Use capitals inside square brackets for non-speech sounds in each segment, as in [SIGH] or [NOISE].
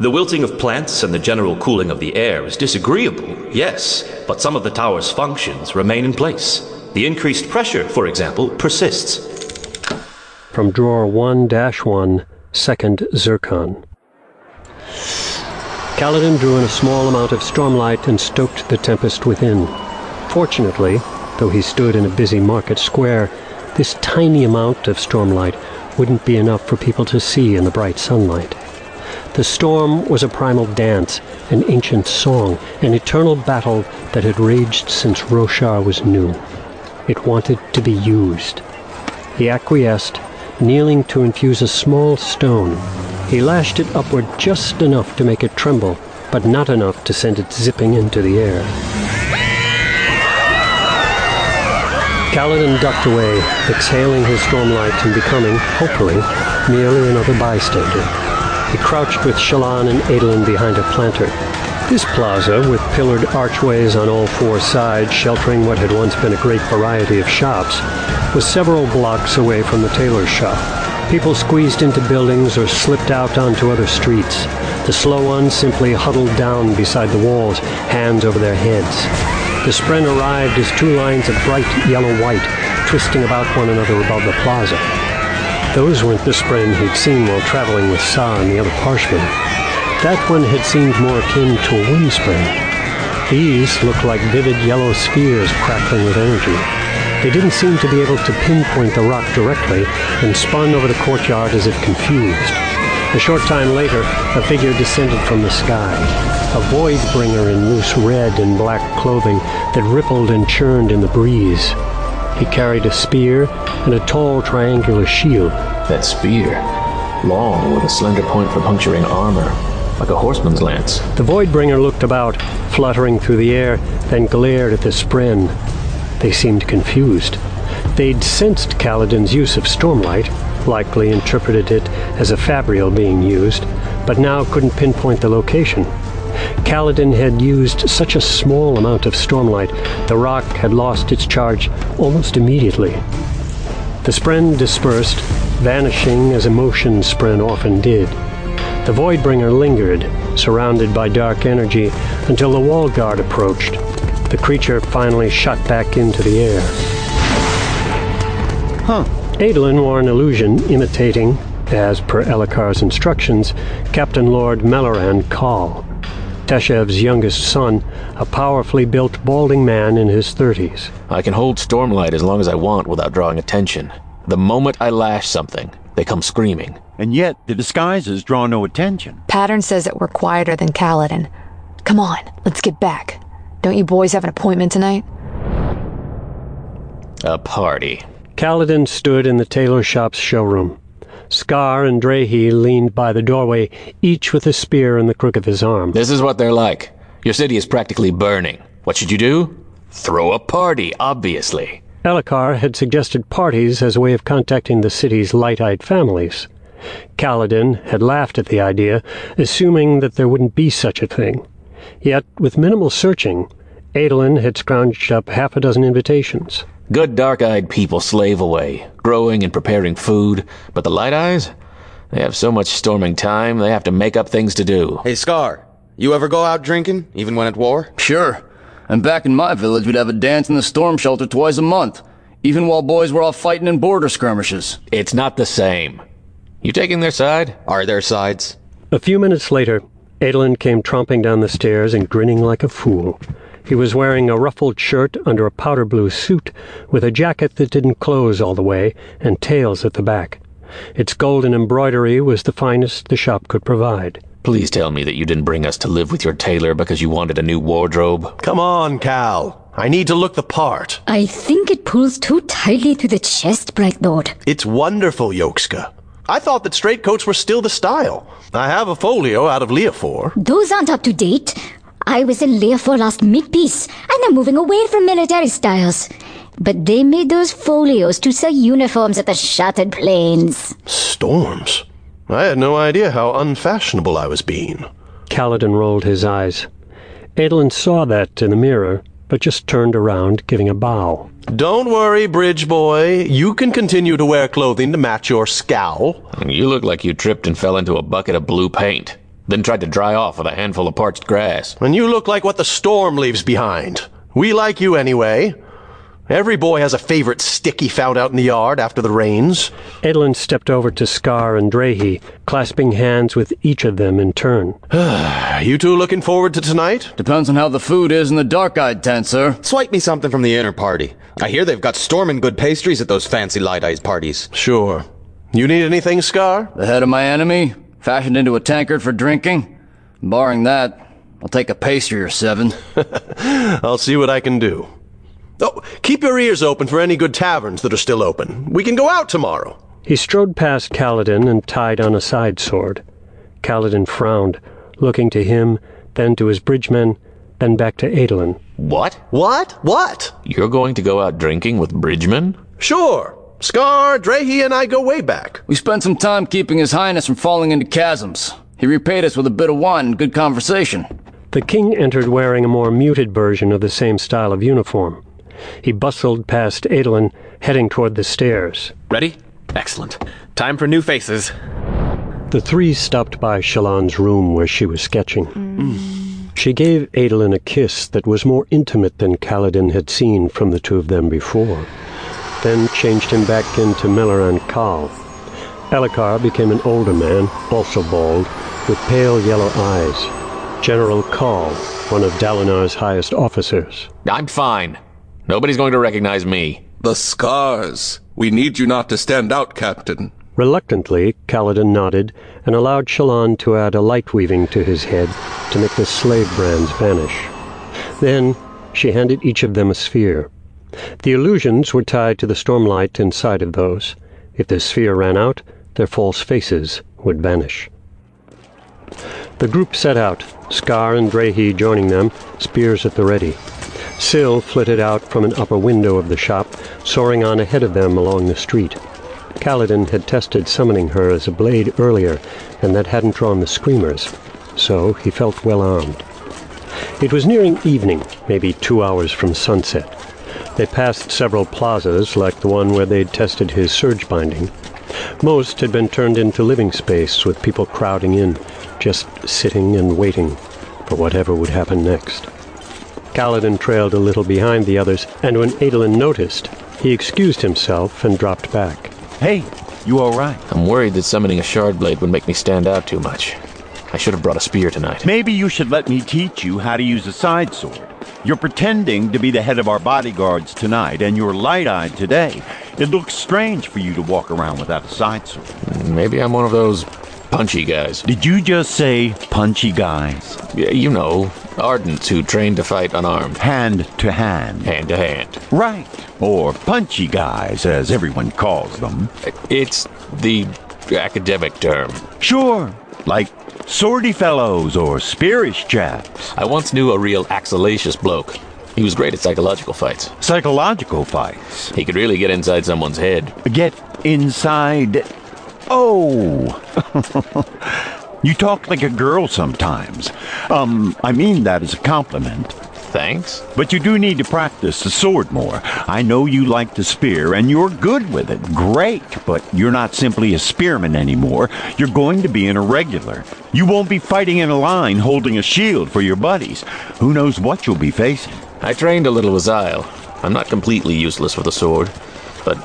The wilting of plants and the general cooling of the air is disagreeable, yes, but some of the tower's functions remain in place. The increased pressure, for example, persists. From drawer 1 1, second zircon. Kaladin drew in a small amount of stormlight and stoked the tempest within. Fortunately, though he stood in a busy market square, this tiny amount of stormlight wouldn't be enough for people to see in the bright sunlight. The storm was a primal dance, an ancient song, an eternal battle that had raged since Roshar was new. It wanted to be used. He acquiesced, kneeling to infuse a small stone. He lashed it upward just enough to make it tremble, but not enough to send it zipping into the air. Kaladin ducked away, exhaling his stormlight and becoming, hopefully, merely another bystander. He crouched with Shallan and Adolin behind a planter. This plaza, with pillared archways on all four sides sheltering what had once been a great variety of shops, was several blocks away from the tailor's shop. People squeezed into buildings or slipped out onto other streets. The slow ones simply huddled down beside the walls, hands over their heads. The spren arrived as two lines of bright yellow-white, twisting about one another above the plaza. Those weren't the spren he'd seen while traveling with Sah and the other parshmen. That one had seemed more akin to a wind spren. These looked like vivid yellow spheres crackling with energy. They didn't seem to be able to pinpoint the rock directly and spun over the courtyard as if confused. A short time later, a figure descended from the sky, a void bringer in loose red and black clothing that rippled and churned in the breeze. He carried a spear and a tall triangular shield. That spear, long with a slender point for puncturing armor, like a horseman's lance. The Voidbringer looked about, fluttering through the air, then glared at the Spren. They seemed confused. They'd sensed Kaladin's use of stormlight, likely interpreted it as a fabrial being used, but now couldn't pinpoint the location. Kaladin had used such a small amount of stormlight, the rock had lost its charge almost immediately. The spren dispersed, vanishing as emotion spren often did. The Voidbringer lingered, surrounded by dark energy, until the wall guard approached. The creature finally shot back into the air. Huh. Adolin wore an illusion imitating, as per Elhokar's instructions, Captain Lord Meleran Khal. Teshav's youngest son, a powerfully built balding man in his thirties. I can hold Stormlight as long as I want without drawing attention. The moment I lash something, they come screaming. And yet, the disguises draw no attention. Pattern says that we're quieter than Kaladin. Come on, let's get back. Don't you boys have an appointment tonight? A party. Kaladin stood in the tailor shop's showroom. Scar and Drehy leaned by the doorway, each with a spear in the crook of his arm. This is what they're like. Your city is practically burning. What should you do? Throw a party, obviously. Elhokar had suggested parties as a way of contacting the city's light-eyed families. Kaladin had laughed at the idea, assuming that there wouldn't be such a thing. Yet, with minimal searching, Adolin had scrounged up half a dozen invitations. Good dark-eyed people slave away, growing and preparing food, but the light eyes? They have so much storming time, they have to make up things to do. Hey, Scar, you ever go out drinking, even when at war? Sure. And back in my village, we'd have a dance in the storm shelter twice a month, even while boys were off fighting in border skirmishes. It's not the same. You taking their side? Are their sides? A few minutes later, Adolin came tromping down the stairs and grinning like a fool. He was wearing a ruffled shirt under a powder blue suit, with a jacket that didn't close all the way, and tails at the back. Its golden embroidery was the finest the shop could provide. Please tell me that you didn't bring us to live with your tailor because you wanted a new wardrobe. Come on, Kal. I need to look the part. I think it pulls too tightly to the chest, Brightlord. It's wonderful, Yokska. I thought that straight coats were still the style. I have a folio out of Liafor. Those aren't up to date. I was in Liafor last Midpeace, and they're moving away from military styles. But they made those folios to sell uniforms at the Shattered Plains. Storms? I had no idea how unfashionable I was being. Kaladin rolled his eyes. Adolin saw that in the mirror, but just turned around, giving a bow. Don't worry, Bridge Boy. You can continue to wear clothing to match your scowl. You look like you tripped and fell into a bucket of blue paint. Then tried to dry off with a handful of parched grass. And you look like what the storm leaves behind. We like you anyway. Every boy has a favorite stick he found out in the yard after the rains. Adolin stepped over to Scar and Drehy, clasping hands with each of them in turn. [SIGHS] you two looking forward to tonight? Depends on how the food is in the dark-eyed tent, sir. Swipe me something from the inner party. I hear they've got storming good pastries at those fancy light-eyed parties. Sure. You need anything, Scar? The head of my enemy, fashioned into a tankard for drinking? Barring that, I'll take a pastry or seven. [LAUGHS] I'll see what I can do. Oh, keep your ears open for any good taverns that are still open. We can go out tomorrow. He strode past Kaladin and tied on a side sword. Kaladin frowned, looking to him, then to his bridgemen, then back to Adolin. What? What? What? You're going to go out drinking with bridgemen? Sure. Scar, Drehy, and I go way back. We spent some time keeping His Highness from falling into chasms. He repaid us with a bit of wine and good conversation. The king entered wearing a more muted version of the same style of uniform. He bustled past Adolin, heading toward the stairs. Ready? Excellent. Time for new faces. The three stopped by Shallan's room where she was sketching. Mm. She gave Adolin a kiss that was more intimate than Kaladin had seen from the two of them before, then changed him back into Meleran Khal. Elhokar became an older man, also bald, with pale yellow eyes. General Kal, one of Dalinar's highest officers. I'm fine. Nobody's going to recognize me. The scars. We need you not to stand out, Captain. Reluctantly, Kaladin nodded and allowed Shallan to add a light weaving to his head to make the slave brands vanish. Then she handed each of them a sphere. The illusions were tied to the stormlight inside of those. If the sphere ran out, their false faces would vanish. The group set out, Scar and Drehy joining them, spears at the ready. Syl flitted out from an upper window of the shop, soaring on ahead of them along the street. Kaladin had tested summoning her as a blade earlier, and that hadn't drawn the screamers, so he felt well armed. It was nearing evening, maybe two hours from sunset. They passed several plazas, like the one where they'd tested his Surgebinding. Most had been turned into living space, with people crowding in, just sitting and waiting for whatever would happen next. Kaladin trailed a little behind the others, and when Adolin noticed, he excused himself and dropped back. Hey, you all right? I'm worried that summoning a Shardblade would make me stand out too much. I should have brought a spear tonight. Maybe you should let me teach you how to use a side sword. You're pretending to be the head of our bodyguards tonight, and you're light-eyed today. It looks strange for you to walk around without a side sword. Maybe I'm one of those punchy guys. Did you just say punchy guys? Yeah, you know, ardents who train to fight unarmed. Hand to hand. Hand to hand. Right. Or punchy guys, as everyone calls them. It's the academic term. Sure. Like swordy fellows or spearish chaps. I once knew a real axolacious bloke. He was great at psychological fights. Psychological fights? He could really get inside someone's head. Get inside Oh! [LAUGHS] you talk like a girl sometimes. Um, I mean that as a compliment. Thanks. But you do need to practice the sword more. I know you like the spear, and you're good with it. Great, but you're not simply a spearman anymore. You're going to be an irregular. You won't be fighting in a line holding a shield for your buddies. Who knows what you'll be facing? I trained a little with Zahel. I'm not completely useless with a sword, but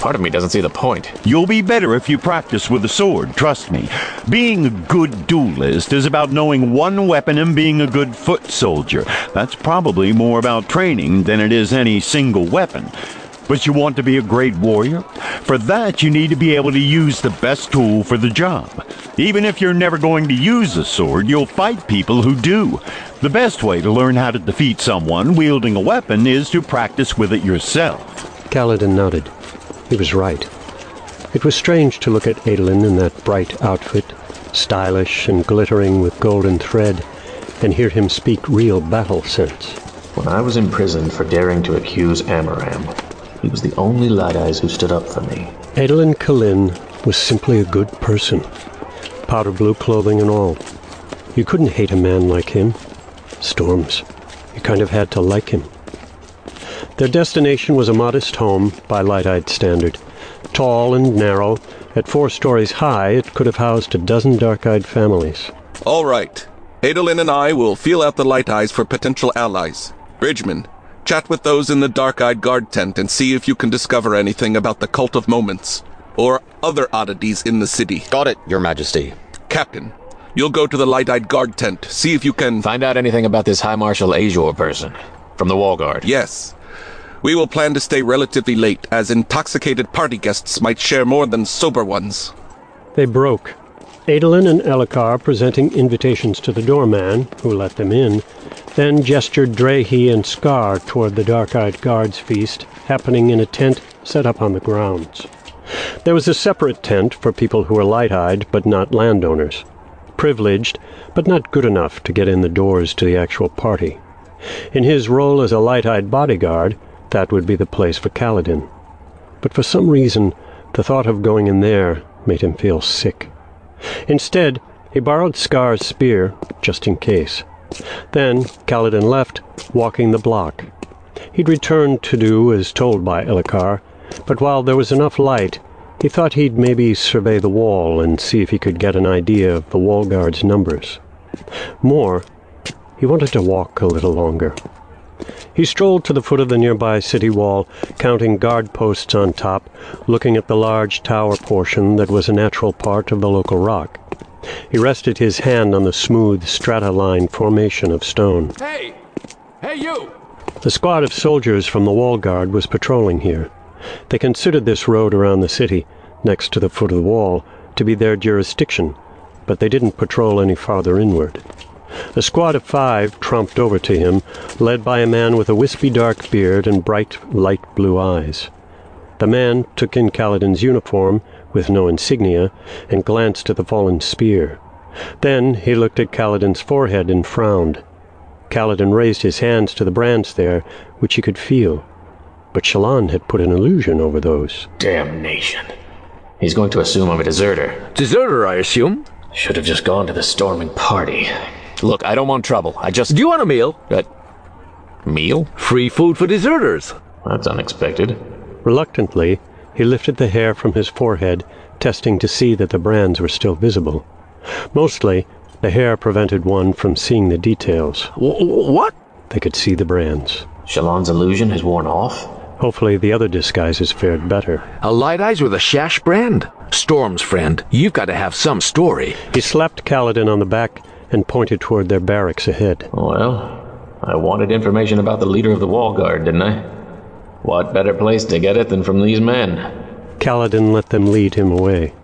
Part of me doesn't see the point. You'll be better if you practice with a sword, trust me. Being a good duelist is about knowing one weapon and being a good foot soldier. That's probably more about training than it is any single weapon. But you want to be a great warrior? For that, you need to be able to use the best tool for the job. Even if you're never going to use a sword, you'll fight people who do. The best way to learn how to defeat someone wielding a weapon is to practice with it yourself. Kaladin nodded. He was right. It was strange to look at Adolin in that bright outfit, stylish and glittering with golden thread, and hear him speak real battle sense. When I was imprisoned for daring to accuse Amaram, he was the only Light Eyes who stood up for me. Adolin Kholin was simply a good person. Powder blue clothing and all. You couldn't hate a man like him. Storms. You kind of had to like him. Their destination was a modest home by light-eyed standard. Tall and narrow, at four stories high, it could have housed a dozen dark-eyed families. All right. Adolin and I will feel out the Light Eyes for potential allies. Bridgman, chat with those in the dark-eyed guard tent and see if you can discover anything about the Cult of Moments or other oddities in the city. Got it, Your Majesty. Captain, you'll go to the Light-Eyed Guard tent, see if you can... Find out anything about this High Marshal Azure person from the Wall Guard. Yes. We will plan to stay relatively late, as intoxicated party guests might share more than sober ones. They broke. Adolin and Elhokar presenting invitations to the doorman, who let them in, then gestured Drehy and Scar toward the dark-eyed guards feast, happening in a tent set up on the grounds. There was a separate tent for people who were light-eyed but not landowners, privileged but not good enough to get in the doors to the actual party. In his role as a light-eyed bodyguard, that would be the place for Kaladin. But for some reason, the thought of going in there made him feel sick. Instead, he borrowed Scar's spear, just in case. Then Kaladin left, walking the block. He'd returned to do as told by Elhokar, but while there was enough light, he thought he'd maybe survey the wall and see if he could get an idea of the wall guard's numbers. More, he wanted to walk a little longer. He strolled to the foot of the nearby city wall, counting guard posts on top, looking at the large tower portion that was a natural part of the local rock. He rested his hand on the smooth, strata-lined formation of stone. Hey! Hey, you! The squad of soldiers from the wall guard was patrolling here. They considered this road around the city, next to the foot of the wall, to be their jurisdiction, but they didn't patrol any farther inward. A squad of five tromped over to him, led by a man with a wispy dark beard and bright light blue eyes. The man took in Kaladin's uniform, with no insignia, and glanced at the fallen spear. Then he looked at Kaladin's forehead and frowned. Kaladin raised his hands to the brands there, which he could feel. But Shallan had put an illusion over those. Damnation. He's going to assume I'm a deserter. Deserter, I assume? Should have just gone to the storming party. Look, I don't want trouble. I just. Do you want a meal? Uh, meal? Free food for deserters. That's unexpected. Reluctantly, he lifted the hair from his forehead, testing to see that the brands were still visible. Mostly, the hair prevented one from seeing the details. W- what? They could see the brands. Shallan's illusion has worn off? Hopefully the other disguises fared better. A light eyes with a Shash brand? Storm's friend, you've got to have some story. He slapped Kaladin on the back and pointed toward their barracks ahead. Well, I wanted information about the leader of the wall guard, didn't I? What better place to get it than from these men? Kaladin let them lead him away.